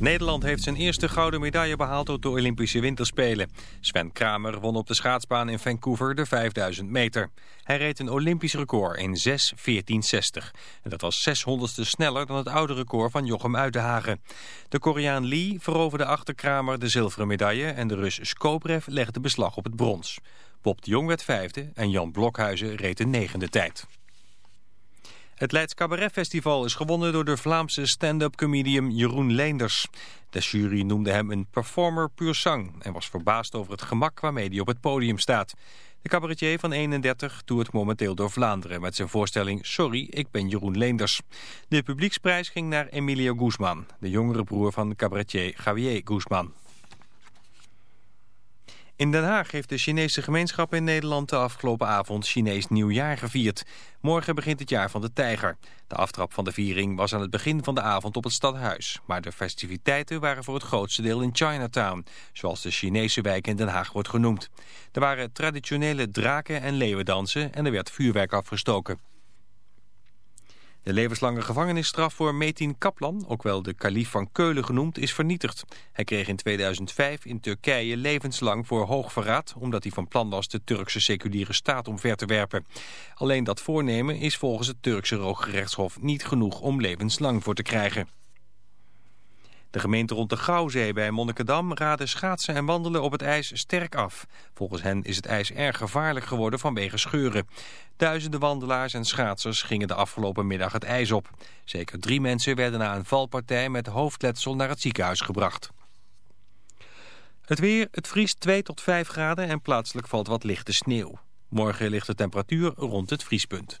Nederland heeft zijn eerste gouden medaille behaald op de Olympische Winterspelen. Sven Kramer won op de schaatsbaan in Vancouver de 5000 meter. Hij reed een Olympisch record in 6.14.60. En dat was 600ste sneller dan het oude record van Jochem Uitenhagen. De Koreaan Lee veroverde achter Kramer de zilveren medaille... en de Rus Skobrev legde beslag op het brons. Bob de Jong werd vijfde en Jan Blokhuizen reed de negende tijd. Het Leids Cabaret Festival is gewonnen door de Vlaamse stand-up comedian Jeroen Leenders. De jury noemde hem een performer puur sang en was verbaasd over het gemak waarmee hij op het podium staat. De cabaretier van 31 doet momenteel door Vlaanderen met zijn voorstelling Sorry, ik ben Jeroen Leenders. De publieksprijs ging naar Emilio Guzman, de jongere broer van cabaretier Javier Guzman. In Den Haag heeft de Chinese gemeenschap in Nederland de afgelopen avond Chinees nieuwjaar gevierd. Morgen begint het jaar van de tijger. De aftrap van de viering was aan het begin van de avond op het stadhuis. Maar de festiviteiten waren voor het grootste deel in Chinatown, zoals de Chinese wijk in Den Haag wordt genoemd. Er waren traditionele draken- en leeuwendansen en er werd vuurwerk afgestoken. De levenslange gevangenisstraf voor Metin Kaplan, ook wel de kalif van Keulen genoemd, is vernietigd. Hij kreeg in 2005 in Turkije levenslang voor hoogverraad... omdat hij van plan was de Turkse seculiere staat omver te werpen. Alleen dat voornemen is volgens het Turkse Hooggerechtshof niet genoeg om levenslang voor te krijgen. De gemeente rond de Gouwzee bij Monnikendam raden schaatsen en wandelen op het ijs sterk af. Volgens hen is het ijs erg gevaarlijk geworden vanwege scheuren. Duizenden wandelaars en schaatsers gingen de afgelopen middag het ijs op. Zeker drie mensen werden na een valpartij met hoofdletsel naar het ziekenhuis gebracht. Het weer, het vriest 2 tot 5 graden en plaatselijk valt wat lichte sneeuw. Morgen ligt de temperatuur rond het vriespunt.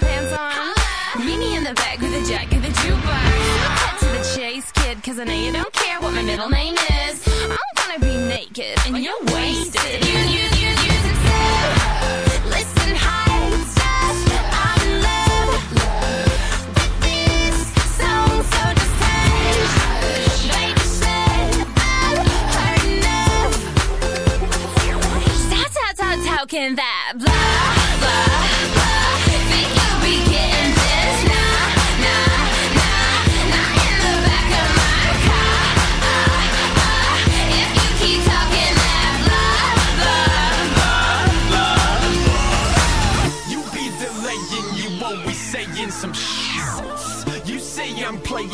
No pants on? Meet me in the back with a jack of the jukebox. Cut to the chase, kid, cause I know you don't care what my middle name is. I'm gonna be naked and you're wasted. You, you, you, you, Listen, hi, I'm in love with this song, so just take. Baby said I've heard enough. Stop, stop, stop talking that blah,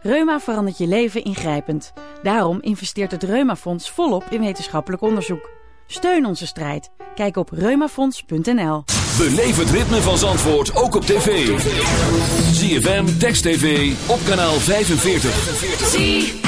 Reuma verandert je leven ingrijpend. Daarom investeert het Reumafonds volop in wetenschappelijk onderzoek. Steun onze strijd. Kijk op reumafonds.nl. Beleef het ritme van Zandvoort ook op tv. ZFM, Text TV, op kanaal 45.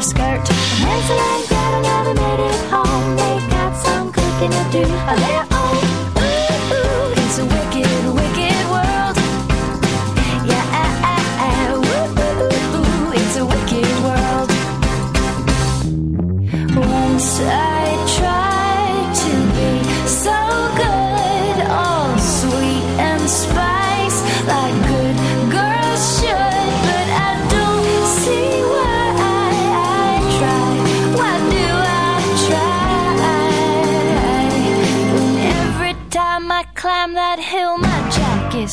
her skirt. Hansel and Gretel never made it home. They got some cooking to do.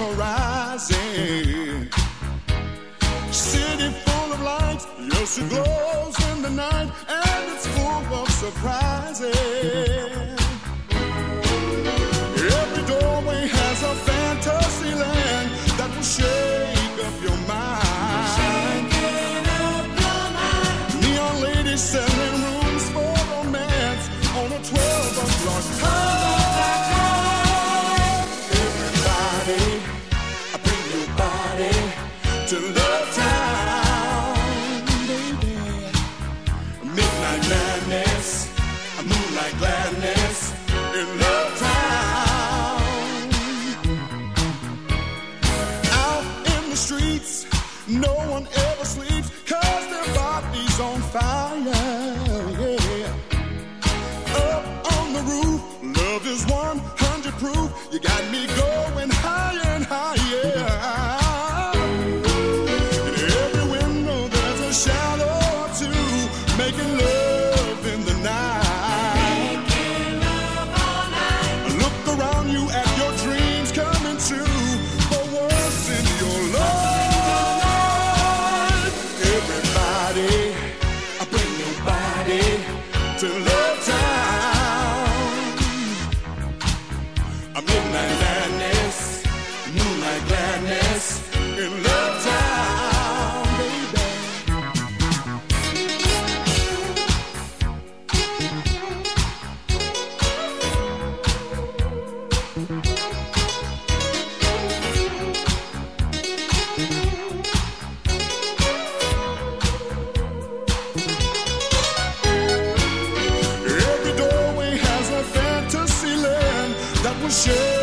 horizon. City full of lights, yes, it glows in the night, and it's full of surprises. show.